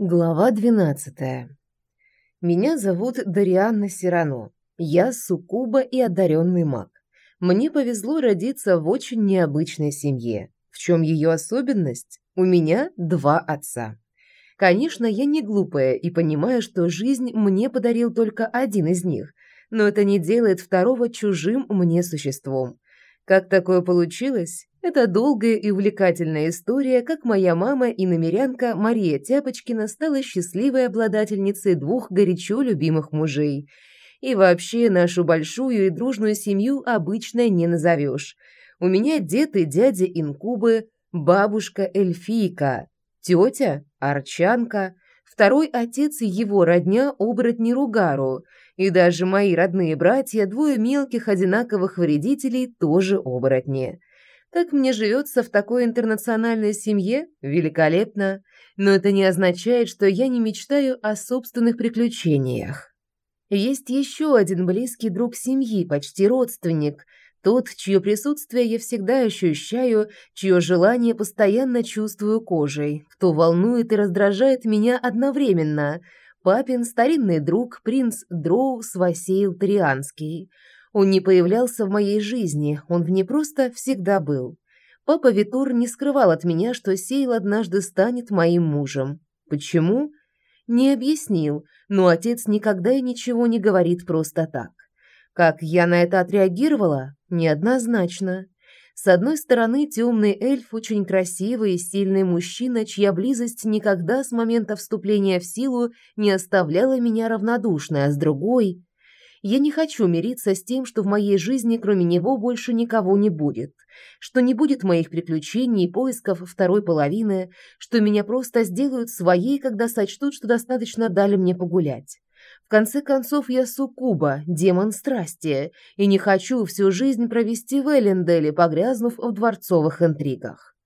Глава 12. Меня зовут Дарианна Сирано. Я суккуба и одаренный маг. Мне повезло родиться в очень необычной семье. В чем ее особенность? У меня два отца. Конечно, я не глупая и понимаю, что жизнь мне подарил только один из них, но это не делает второго чужим мне существом. Как такое получилось? Это долгая и увлекательная история, как моя мама и намерянка Мария Тяпочкина стала счастливой обладательницей двух горячо любимых мужей. И вообще нашу большую и дружную семью обычно не назовешь. У меня дед и дядя инкубы, бабушка эльфийка, тетя арчанка, второй отец и его родня оборотни Ругару, и даже мои родные братья, двое мелких одинаковых вредителей, тоже оборотни. Как мне живется в такой интернациональной семье? Великолепно. Но это не означает, что я не мечтаю о собственных приключениях. Есть еще один близкий друг семьи, почти родственник. Тот, чье присутствие я всегда ощущаю, чье желание постоянно чувствую кожей, кто волнует и раздражает меня одновременно. Папин старинный друг, принц Дроу Свасейл Трианский – он не появлялся в моей жизни, он в ней просто всегда был. Папа Витур не скрывал от меня, что Сейл однажды станет моим мужем. Почему? Не объяснил, но отец никогда и ничего не говорит просто так. Как я на это отреагировала? Неоднозначно. С одной стороны, темный эльф очень красивый и сильный мужчина, чья близость никогда с момента вступления в силу не оставляла меня равнодушной, а с другой я не хочу мириться с тем, что в моей жизни кроме него больше никого не будет, что не будет моих приключений и поисков второй половины, что меня просто сделают своей, когда сочтут, что достаточно дали мне погулять. В конце концов, я суккуба, демон страсти, и не хочу всю жизнь провести в Элленделе, погрязнув в дворцовых интригах.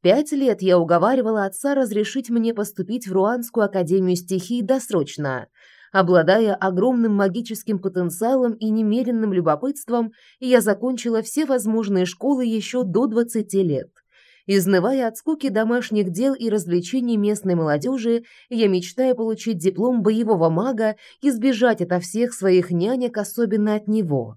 Пять лет я уговаривала отца разрешить мне поступить в Руанскую академию стихий досрочно – Обладая огромным магическим потенциалом и немеренным любопытством, я закончила все возможные школы еще до 20 лет. Изнывая от скуки домашних дел и развлечений местной молодежи, я мечтаю получить диплом боевого мага и сбежать ото всех своих нянек, особенно от него.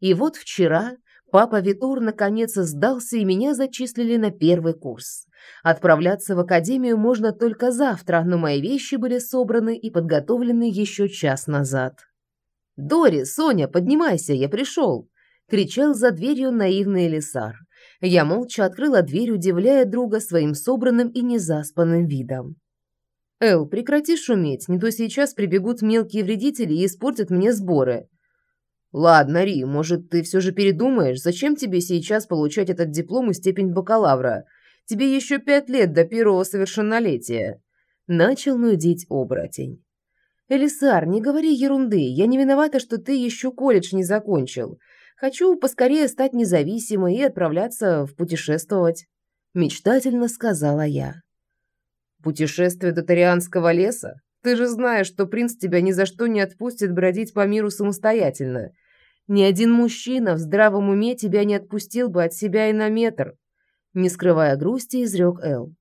И вот вчера папа Витур наконец сдался, и меня зачислили на первый курс. Отправляться в академию можно только завтра, но мои вещи были собраны и подготовлены еще час назад. «Дори, Соня, поднимайся, я пришел!» — кричал за дверью наивный Элисар. Я молча открыла дверь, удивляя друга своим собранным и незаспанным видом. «Эл, прекрати шуметь, не то сейчас прибегут мелкие вредители и испортят мне сборы». «Ладно, Ри, может, ты все же передумаешь, зачем тебе сейчас получать этот диплом и степень бакалавра? Тебе еще пять лет до первого совершеннолетия». Начал нудить оборотень. «Элисар, не говори ерунды. Я не виновата, что ты еще колледж не закончил. Хочу поскорее стать независимой и отправляться в путешествовать», — мечтательно сказала я. «Путешествие до Тарианского леса? Ты же знаешь, что принц тебя ни за что не отпустит бродить по миру самостоятельно. Ни один мужчина в здравом уме тебя не отпустил бы от себя и на метр», не скрывая грусти, изрек Эл.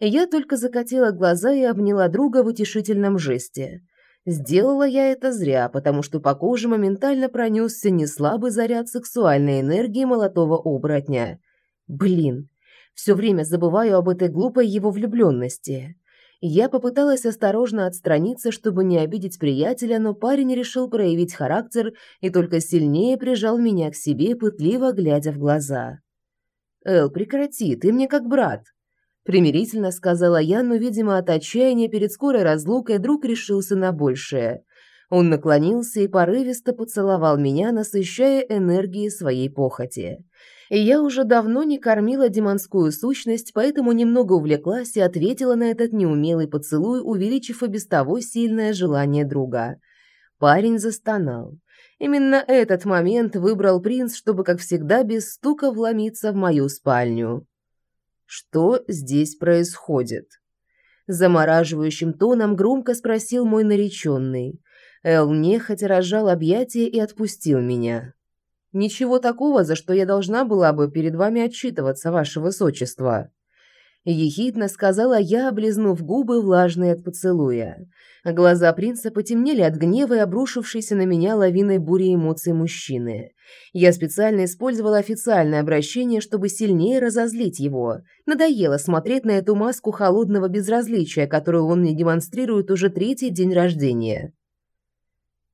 Я только закатила глаза и обняла друга в утешительном жесте. Сделала я это зря, потому что по коже моментально пронесся неслабый заряд сексуальной энергии молотого оборотня. Блин, все время забываю об этой глупой его влюбленности. Я попыталась осторожно отстраниться, чтобы не обидеть приятеля, но парень решил проявить характер и только сильнее прижал меня к себе, пытливо глядя в глаза. «Эл, прекрати, ты мне как брат», — примирительно сказала я, но, видимо, от отчаяния перед скорой разлукой друг решился на большее. Он наклонился и порывисто поцеловал меня, насыщая энергией своей похоти. И я уже давно не кормила демонскую сущность, поэтому немного увлеклась и ответила на этот неумелый поцелуй, увеличив и без того сильное желание друга. Парень застонал. Именно этот момент выбрал принц, чтобы, как всегда, без стука вломиться в мою спальню. «Что здесь происходит?» Замораживающим тоном громко спросил мой нареченный. Эл нехотя разжал объятия и отпустил меня. «Ничего такого, за что я должна была бы перед вами отчитываться, ваше высочество». Ехидно сказала я, облизнув губы, влажные от поцелуя. Глаза принца потемнели от гнева и обрушившейся на меня лавиной бури эмоций мужчины. Я специально использовала официальное обращение, чтобы сильнее разозлить его. Надоело смотреть на эту маску холодного безразличия, которую он мне демонстрирует уже третий день рождения.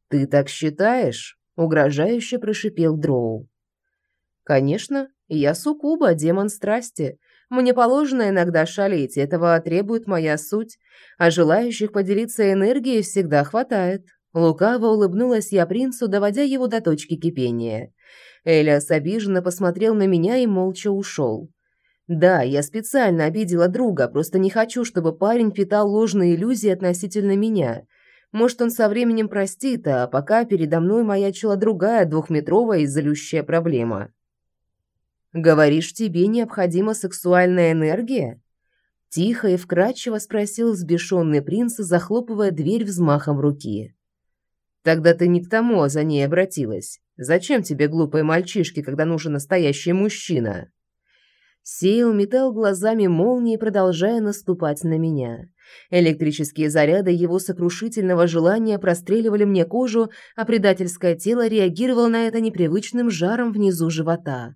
«Ты так считаешь?» — угрожающе прошипел Дроу. «Конечно, я суккуба, демон страсти. Мне положено иногда шалить, этого требует моя суть, а желающих поделиться энергией всегда хватает. Лукаво улыбнулась я принцу, доводя его до точки кипения. Элиас обиженно посмотрел на меня и молча ушел. Да, я специально обидела друга, просто не хочу, чтобы парень питал ложные иллюзии относительно меня. Может, он со временем простит, а пока передо мной маячила другая двухметровая и залющая проблема. «Говоришь, тебе необходима сексуальная энергия?» Тихо и вкрадчиво спросил взбешенный принц, захлопывая дверь взмахом руки. «Тогда ты не к тому за ней обратилась. Зачем тебе глупые мальчишки, когда нужен настоящий мужчина?» Сейл метал глазами молнии, продолжая наступать на меня. Электрические заряды его сокрушительного желания простреливали мне кожу, а предательское тело реагировало на это непривычным жаром внизу живота.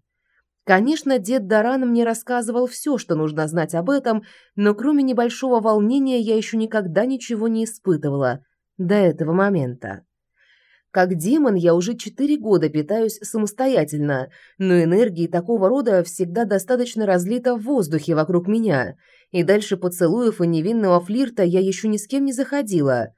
Конечно, дед Даран мне рассказывал все, что нужно знать об этом, но кроме небольшого волнения я еще никогда ничего не испытывала до этого момента. Как демон я уже четыре года питаюсь самостоятельно, но энергии такого рода всегда достаточно разлито в воздухе вокруг меня, и дальше поцелуев и невинного флирта я еще ни с кем не заходила.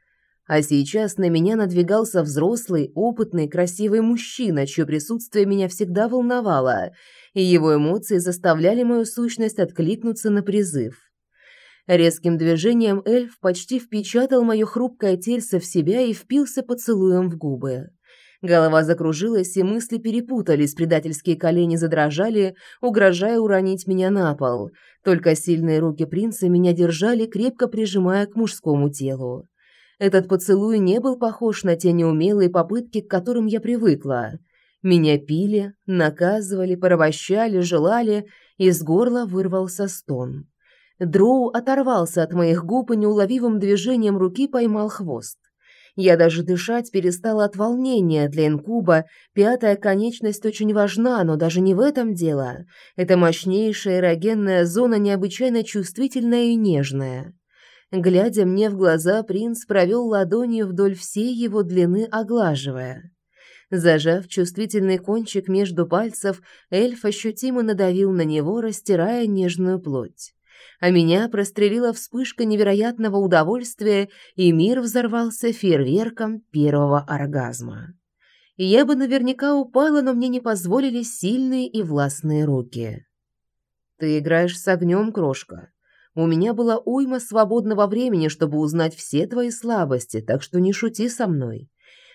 А сейчас на меня надвигался взрослый, опытный, красивый мужчина, чье присутствие меня всегда волновало – и его эмоции заставляли мою сущность откликнуться на призыв. Резким движением эльф почти впечатал мое хрупкое тельце в себя и впился поцелуем в губы. Голова закружилась, и мысли перепутались, предательские колени задрожали, угрожая уронить меня на пол. Только сильные руки принца меня держали, крепко прижимая к мужскому телу. Этот поцелуй не был похож на те неумелые попытки, к которым я привыкла. Меня пили, наказывали, порабощали, желали, из горла вырвался стон. Дроу оторвался от моих губ и неуловимым движением руки поймал хвост. Я даже дышать перестала от волнения. Для инкуба пятая конечность очень важна, но даже не в этом дело. Это мощнейшая эрогенная зона необычайно чувствительная и нежная. Глядя мне в глаза, принц провел ладонью вдоль всей его длины, оглаживая. Зажав чувствительный кончик между пальцев, эльф ощутимо надавил на него, растирая нежную плоть. А меня прострелила вспышка невероятного удовольствия, и мир взорвался фейерверком первого оргазма. Я бы наверняка упала, но мне не позволили сильные и властные руки. «Ты играешь с огнем, крошка. У меня была уйма свободного времени, чтобы узнать все твои слабости, так что не шути со мной.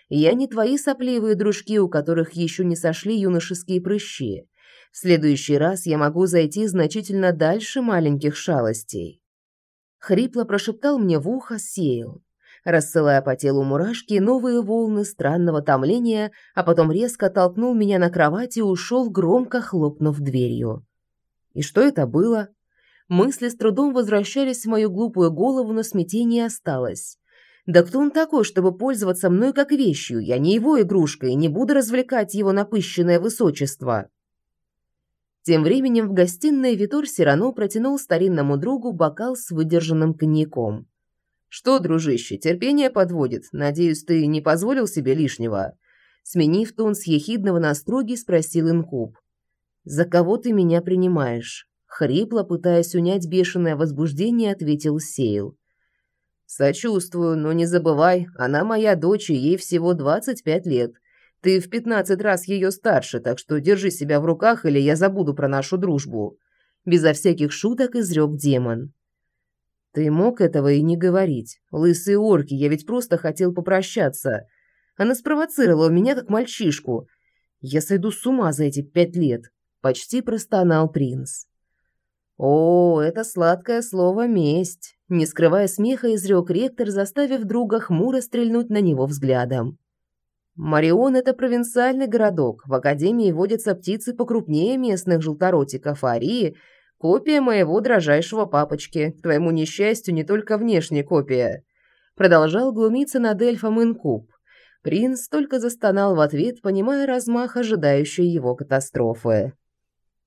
Я не твои сопливые дружки, у которых еще не сошли юношеские прыщи. В следующий раз я могу зайти значительно дальше маленьких шалостей. Хрипло прошептал мне в ухо Сейл, рассылая по телу мурашки новые волны странного томления, а потом резко толкнул меня на кровать и ушел, громко хлопнув дверью. И что это было? Мысли с трудом возвращались в мою глупую голову, но смятение осталось. Да кто он такой, чтобы пользоваться мной как вещью? Я не его игрушка и не буду развлекать его напыщенное высочество. Тем временем в гостиной Витор Сирано протянул старинному другу бокал с выдержанным коньяком. «Что, дружище, терпение подводит. Надеюсь, ты не позволил себе лишнего?» Сменив тон с ехидного на строгий, спросил Инкуб. «За кого ты меня принимаешь?» Хрипло, пытаясь унять бешеное возбуждение, ответил Сейл. «Сочувствую, но не забывай, она моя дочь, и ей всего 25 лет. Ты в 15 раз ее старше, так что держи себя в руках, или я забуду про нашу дружбу». Безо всяких шуток изрек демон. «Ты мог этого и не говорить. Лысые орки, я ведь просто хотел попрощаться. Она спровоцировала меня как мальчишку. Я сойду с ума за эти пять лет», — почти простонал принц. «О, это сладкое слово «месть», — не скрывая смеха, изрек ректор, заставив друга хмуро стрельнуть на него взглядом. «Марион — это провинциальный городок. В академии водятся птицы покрупнее местных желторотиков, арии Копия моего дрожайшего папочки. К твоему несчастью, не только внешняя копия. Продолжал глумиться над эльфом Инкуб. Принц только застонал в ответ, понимая размах ожидающей его катастрофы.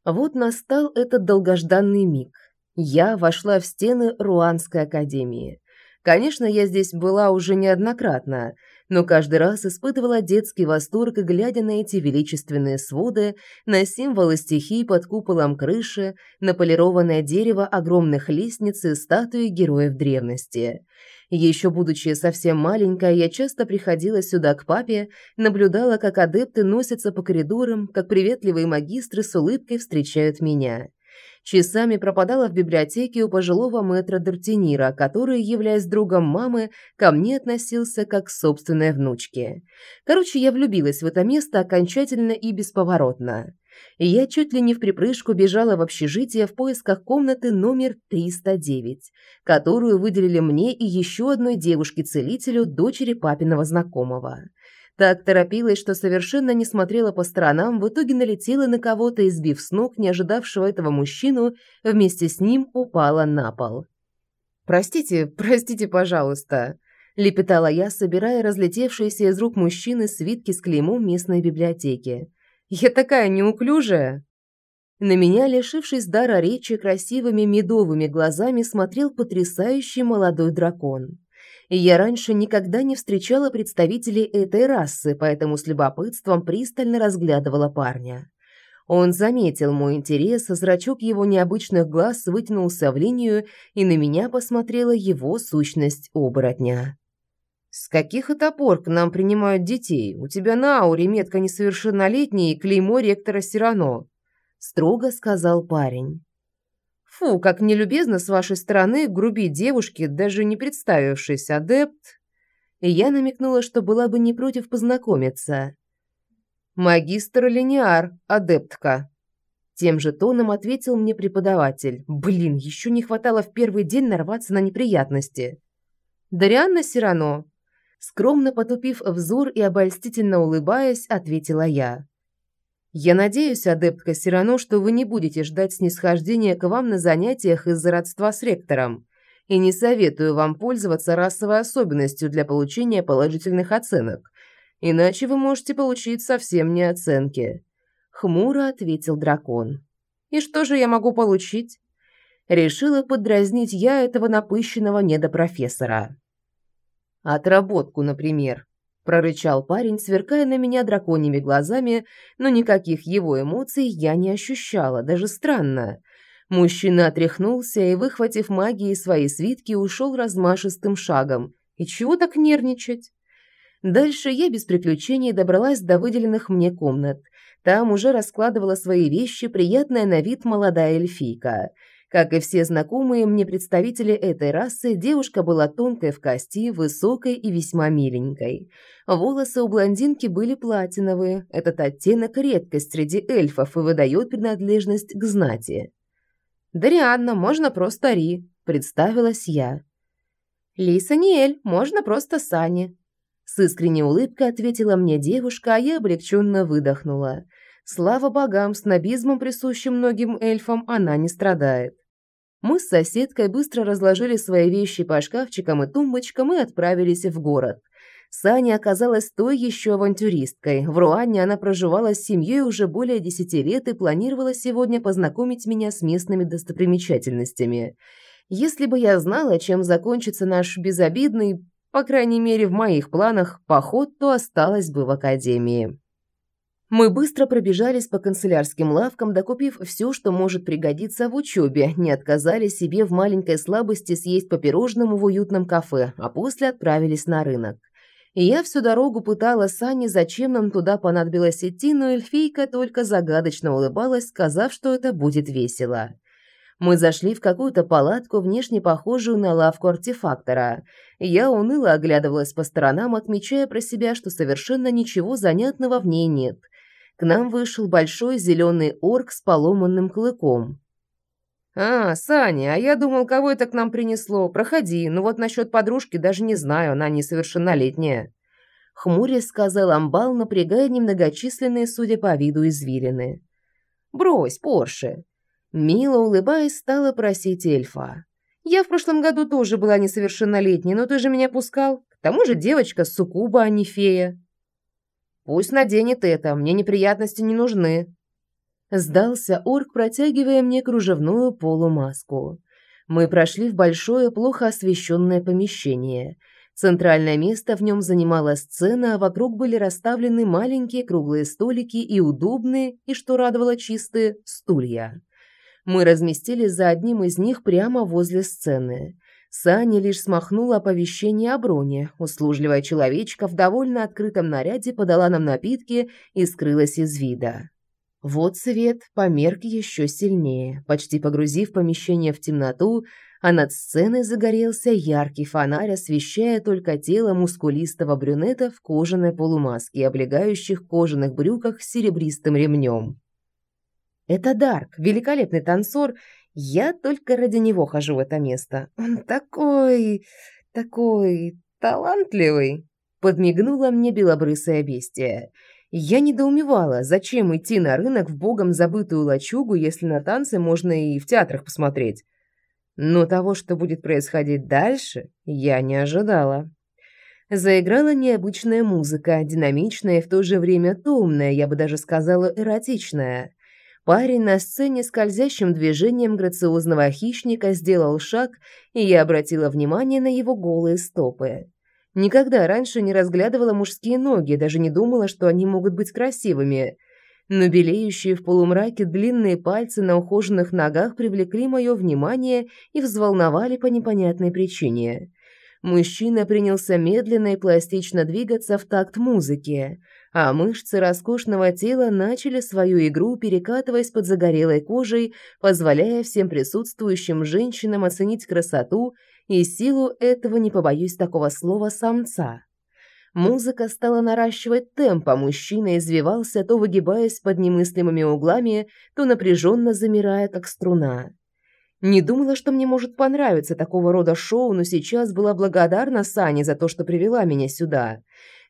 Вот настал этот долгожданный миг. Я вошла в стены Руанской академии. Конечно, я здесь была уже неоднократно, но каждый раз испытывала детский восторг, глядя на эти величественные своды, на символы стихий под куполом крыши, на полированное дерево огромных лестниц и статуи героев древности. Еще будучи совсем маленькая, я часто приходила сюда к папе, наблюдала, как адепты носятся по коридорам, как приветливые магистры с улыбкой встречают меня. Часами пропадала в библиотеке у пожилого мэтра Д'Артенира, который, являясь другом мамы, ко мне относился как к собственной внучке. Короче, я влюбилась в это место окончательно и бесповоротно. Я чуть ли не в припрыжку бежала в общежитие в поисках комнаты номер 309, которую выделили мне и еще одной девушке-целителю, дочери папиного знакомого. Так торопилась, что совершенно не смотрела по сторонам, в итоге налетела на кого-то и, сбив с ног не ожидавшего этого мужчину, вместе с ним упала на пол. «Простите, простите, пожалуйста», – лепетала я, собирая разлетевшиеся из рук мужчины свитки с клеймом местной библиотеки. «Я такая неуклюжая!» На меня, лишившись дара речи, красивыми медовыми глазами смотрел потрясающий молодой дракон я раньше никогда не встречала представителей этой расы, поэтому с любопытством пристально разглядывала парня. Он заметил мой интерес, зрачок его необычных глаз вытянулся в линию, и на меня посмотрела его сущность оборотня. «С каких это пор к нам принимают детей? У тебя на ауре метка несовершеннолетней и клеймо ректора Сирано», – строго сказал парень. Фу, как нелюбезно с вашей стороны грубить девушке, даже не представившись, адепт. И я намекнула, что была бы не против познакомиться. Магистр Линеар, адептка. Тем же тоном ответил мне преподаватель. Блин, еще не хватало в первый день нарваться на неприятности. Дарианна Сирано, скромно потупив взор и обольстительно улыбаясь, ответила я. Я надеюсь, адептка Сирано, что вы не будете ждать снисхождения к вам на занятиях из-за родства с ректором, и не советую вам пользоваться расовой особенностью для получения положительных оценок, иначе вы можете получить совсем не оценки. Хмуро ответил дракон. И что же я могу получить? Решила подразнить я этого напыщенного недопрофессора. Отработку, например прорычал парень, сверкая на меня драконьими глазами, но никаких его эмоций я не ощущала, даже странно. Мужчина отряхнулся и, выхватив магии свои свитки, ушел размашистым шагом. И чего так нервничать? Дальше я без приключений добралась до выделенных мне комнат. Там уже раскладывала свои вещи приятная на вид молодая эльфийка – как и все знакомые мне представители этой расы, девушка была тонкой в кости, высокой и весьма миленькой. Волосы у блондинки были платиновые. Этот оттенок – редкость среди эльфов и выдает принадлежность к знати. «Дарианна, можно просто Ри», – представилась я. «Лиса можно просто Сани». С искренней улыбкой ответила мне девушка, а я облегченно выдохнула. Слава богам, с набизмом, присущим многим эльфам, она не страдает. Мы с соседкой быстро разложили свои вещи по шкафчикам и тумбочкам и отправились в город. Саня оказалась той еще авантюристкой. В Руане она проживала с семьей уже более десяти лет и планировала сегодня познакомить меня с местными достопримечательностями. Если бы я знала, чем закончится наш безобидный, по крайней мере в моих планах, поход, то осталась бы в академии. Мы быстро пробежались по канцелярским лавкам, докупив все, что может пригодиться в учебе, не отказали себе в маленькой слабости съесть по пирожному в уютном кафе, а после отправились на рынок. И я всю дорогу пытала Сани, зачем нам туда понадобилось идти, но эльфийка только загадочно улыбалась, сказав, что это будет весело. Мы зашли в какую-то палатку, внешне похожую на лавку артефактора. Я уныло оглядывалась по сторонам, отмечая про себя, что совершенно ничего занятного в ней нет – к нам вышел большой зеленый орк с поломанным клыком. «А, Саня, а я думал, кого это к нам принесло. Проходи, ну вот насчет подружки даже не знаю, она несовершеннолетняя». Хмурясь сказал Амбал, напрягая немногочисленные, судя по виду, извилины. «Брось, Порше!» Мило улыбаясь, стала просить эльфа. «Я в прошлом году тоже была несовершеннолетней, но ты же меня пускал. К тому же девочка суккуба, а не фея». «Пусть наденет это, мне неприятности не нужны». Сдался орк, протягивая мне кружевную полумаску. Мы прошли в большое, плохо освещенное помещение – Центральное место в нем занимала сцена, а вокруг были расставлены маленькие круглые столики и удобные, и, что радовало, чистые стулья. Мы разместились за одним из них прямо возле сцены. Саня лишь смахнула оповещение о броне. Услужливая человечка в довольно открытом наряде подала нам напитки и скрылась из вида. Вот свет померк еще сильнее, почти погрузив помещение в темноту, а над сценой загорелся яркий фонарь, освещая только тело мускулистого брюнета в кожаной полумаске и облегающих кожаных брюках с серебристым ремнем. «Это Дарк, великолепный танцор. Я только ради него хожу в это место. Он такой... такой... талантливый!» Подмигнула мне белобрысое бестие. Я недоумевала, зачем идти на рынок в богом забытую лачугу, если на танцы можно и в театрах посмотреть. Но того, что будет происходить дальше, я не ожидала. Заиграла необычная музыка, динамичная и в то же время томная, я бы даже сказала эротичная. Парень на сцене скользящим движением грациозного хищника сделал шаг, и я обратила внимание на его голые стопы. Никогда раньше не разглядывала мужские ноги, даже не думала, что они могут быть красивыми – но белеющие в полумраке длинные пальцы на ухоженных ногах привлекли мое внимание и взволновали по непонятной причине. Мужчина принялся медленно и пластично двигаться в такт музыки, а мышцы роскошного тела начали свою игру, перекатываясь под загорелой кожей, позволяя всем присутствующим женщинам оценить красоту и силу этого, не побоюсь такого слова, самца. Музыка стала наращивать темп, а мужчина извивался, то выгибаясь под немыслимыми углами, то напряженно замирая, как струна. Не думала, что мне может понравиться такого рода шоу, но сейчас была благодарна Сане за то, что привела меня сюда.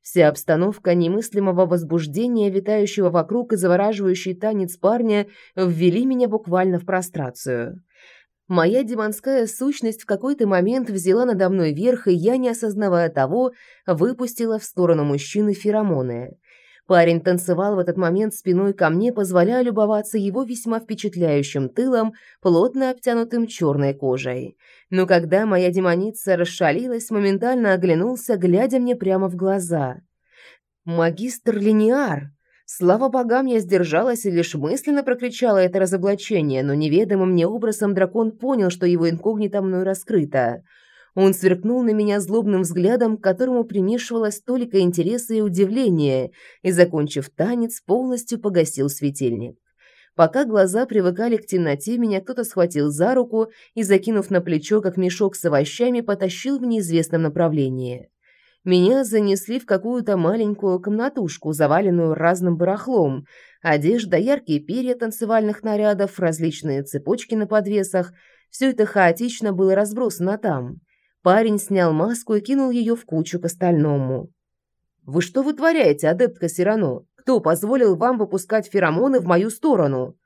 Вся обстановка немыслимого возбуждения, витающего вокруг и завораживающий танец парня, ввели меня буквально в прострацию. Моя демонская сущность в какой-то момент взяла надо мной верх, и я, не осознавая того, выпустила в сторону мужчины феромоны. Парень танцевал в этот момент спиной ко мне, позволяя любоваться его весьма впечатляющим тылом, плотно обтянутым черной кожей. Но когда моя демоница расшалилась, моментально оглянулся, глядя мне прямо в глаза. «Магистр Линиар!» Слава богам, я сдержалась и лишь мысленно прокричала это разоблачение, но неведомым мне образом дракон понял, что его инкогнито мной раскрыто. Он сверкнул на меня злобным взглядом, к которому примешивалось только интереса и удивления, и, закончив танец, полностью погасил светильник. Пока глаза привыкали к темноте, меня кто-то схватил за руку и, закинув на плечо, как мешок с овощами, потащил в неизвестном направлении. Меня занесли в какую-то маленькую комнатушку, заваленную разным барахлом. Одежда, яркие перья танцевальных нарядов, различные цепочки на подвесах. Все это хаотично было разбросано там. Парень снял маску и кинул ее в кучу к остальному. «Вы что вытворяете, адептка Сирано? Кто позволил вам выпускать феромоны в мою сторону?»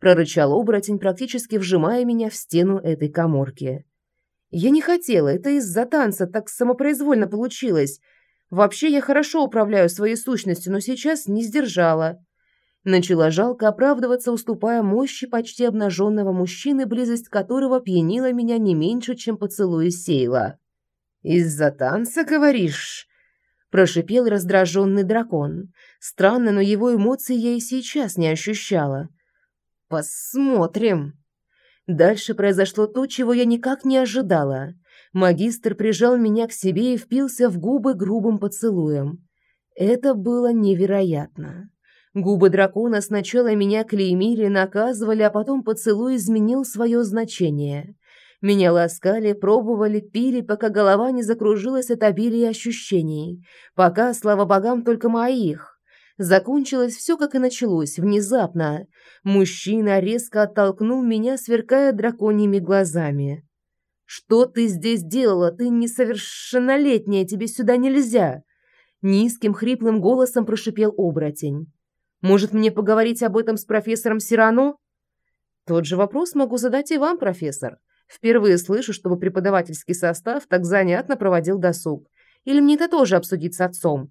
прорычал оборотень, практически вжимая меня в стену этой коморки. Я не хотела, это из-за танца так самопроизвольно получилось. Вообще я хорошо управляю своей сущностью, но сейчас не сдержала. Начала жалко оправдываться, уступая мощи почти обнаженного мужчины, близость которого пьянила меня не меньше, чем поцелуй Сейла. «Из-за танца, говоришь?» Прошипел раздраженный дракон. Странно, но его эмоции я и сейчас не ощущала. «Посмотрим». Дальше произошло то, чего я никак не ожидала. Магистр прижал меня к себе и впился в губы грубым поцелуем. Это было невероятно. Губы дракона сначала меня клеймили, наказывали, а потом поцелуй изменил свое значение. Меня ласкали, пробовали, пили, пока голова не закружилась от обилия ощущений. Пока, слава богам, только моих. Закончилось все, как и началось, внезапно. Мужчина резко оттолкнул меня, сверкая драконьими глазами. «Что ты здесь делала? Ты несовершеннолетняя, тебе сюда нельзя!» Низким хриплым голосом прошипел оборотень. «Может, мне поговорить об этом с профессором Сирано?» Тот же вопрос могу задать и вам, профессор. Впервые слышу, чтобы преподавательский состав так занятно проводил досуг. Или мне это тоже обсудить с отцом?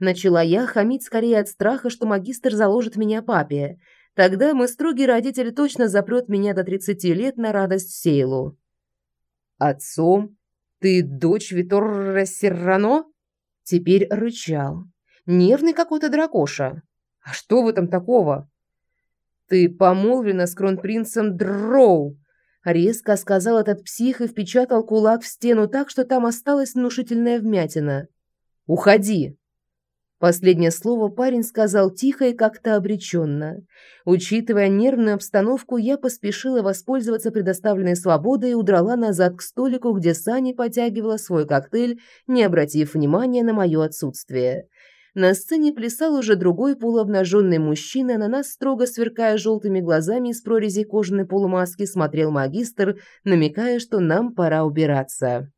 Начала я хамить скорее от страха, что магистр заложит меня папе. Тогда мой строгий родитель точно запрет меня до 30 лет на радость Сейлу. «Отцом? Ты дочь Витор Серрано?» Теперь рычал. Нервный какой-то дракоша. «А что в этом такого?» «Ты помолвлена с кронпринцем Дроу!» Резко сказал этот псих и впечатал кулак в стену так, что там осталась внушительная вмятина. «Уходи!» Последнее слово парень сказал тихо и как-то обреченно. Учитывая нервную обстановку, я поспешила воспользоваться предоставленной свободой и удрала назад к столику, где Сани потягивала свой коктейль, не обратив внимания на мое отсутствие. На сцене плясал уже другой полуобнаженный мужчина, на нас, строго сверкая желтыми глазами из прорези кожаной полумаски, смотрел магистр, намекая, что нам пора убираться.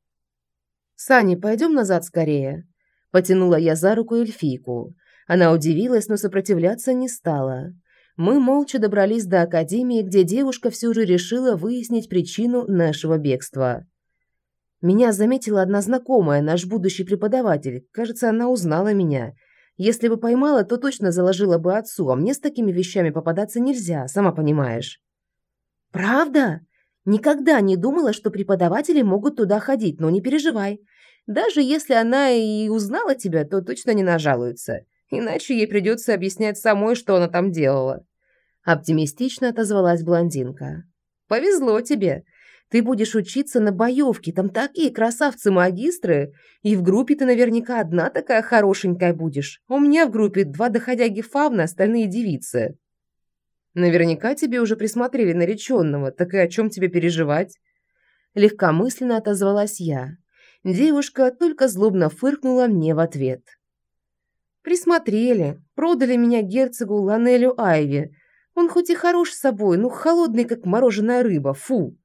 «Сани, пойдем назад скорее», Потянула я за руку эльфийку. Она удивилась, но сопротивляться не стала. Мы молча добрались до академии, где девушка все же решила выяснить причину нашего бегства. Меня заметила одна знакомая, наш будущий преподаватель. Кажется, она узнала меня. Если бы поймала, то точно заложила бы отцу, а мне с такими вещами попадаться нельзя, сама понимаешь. «Правда? Никогда не думала, что преподаватели могут туда ходить, но не переживай. Даже если она и узнала тебя, то точно не нажалуется. Иначе ей придется объяснять самой, что она там делала. Оптимистично отозвалась блондинка. Повезло тебе. Ты будешь учиться на боевке, там такие красавцы-магистры, и в группе ты наверняка одна такая хорошенькая будешь. У меня в группе два доходяги фавна, остальные девицы. Наверняка тебе уже присмотрели нареченного, так и о чем тебе переживать? Легкомысленно отозвалась я. Девушка только злобно фыркнула мне в ответ. Присмотрели, продали меня герцогу Ланелю Айви. Он хоть и хорош собой, но холодный, как мороженая рыба, фу.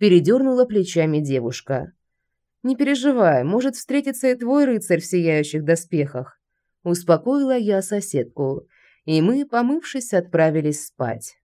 Передернула плечами девушка. Не переживай, может встретиться и твой рыцарь в сияющих доспехах. Успокоила я соседку, и мы, помывшись, отправились спать.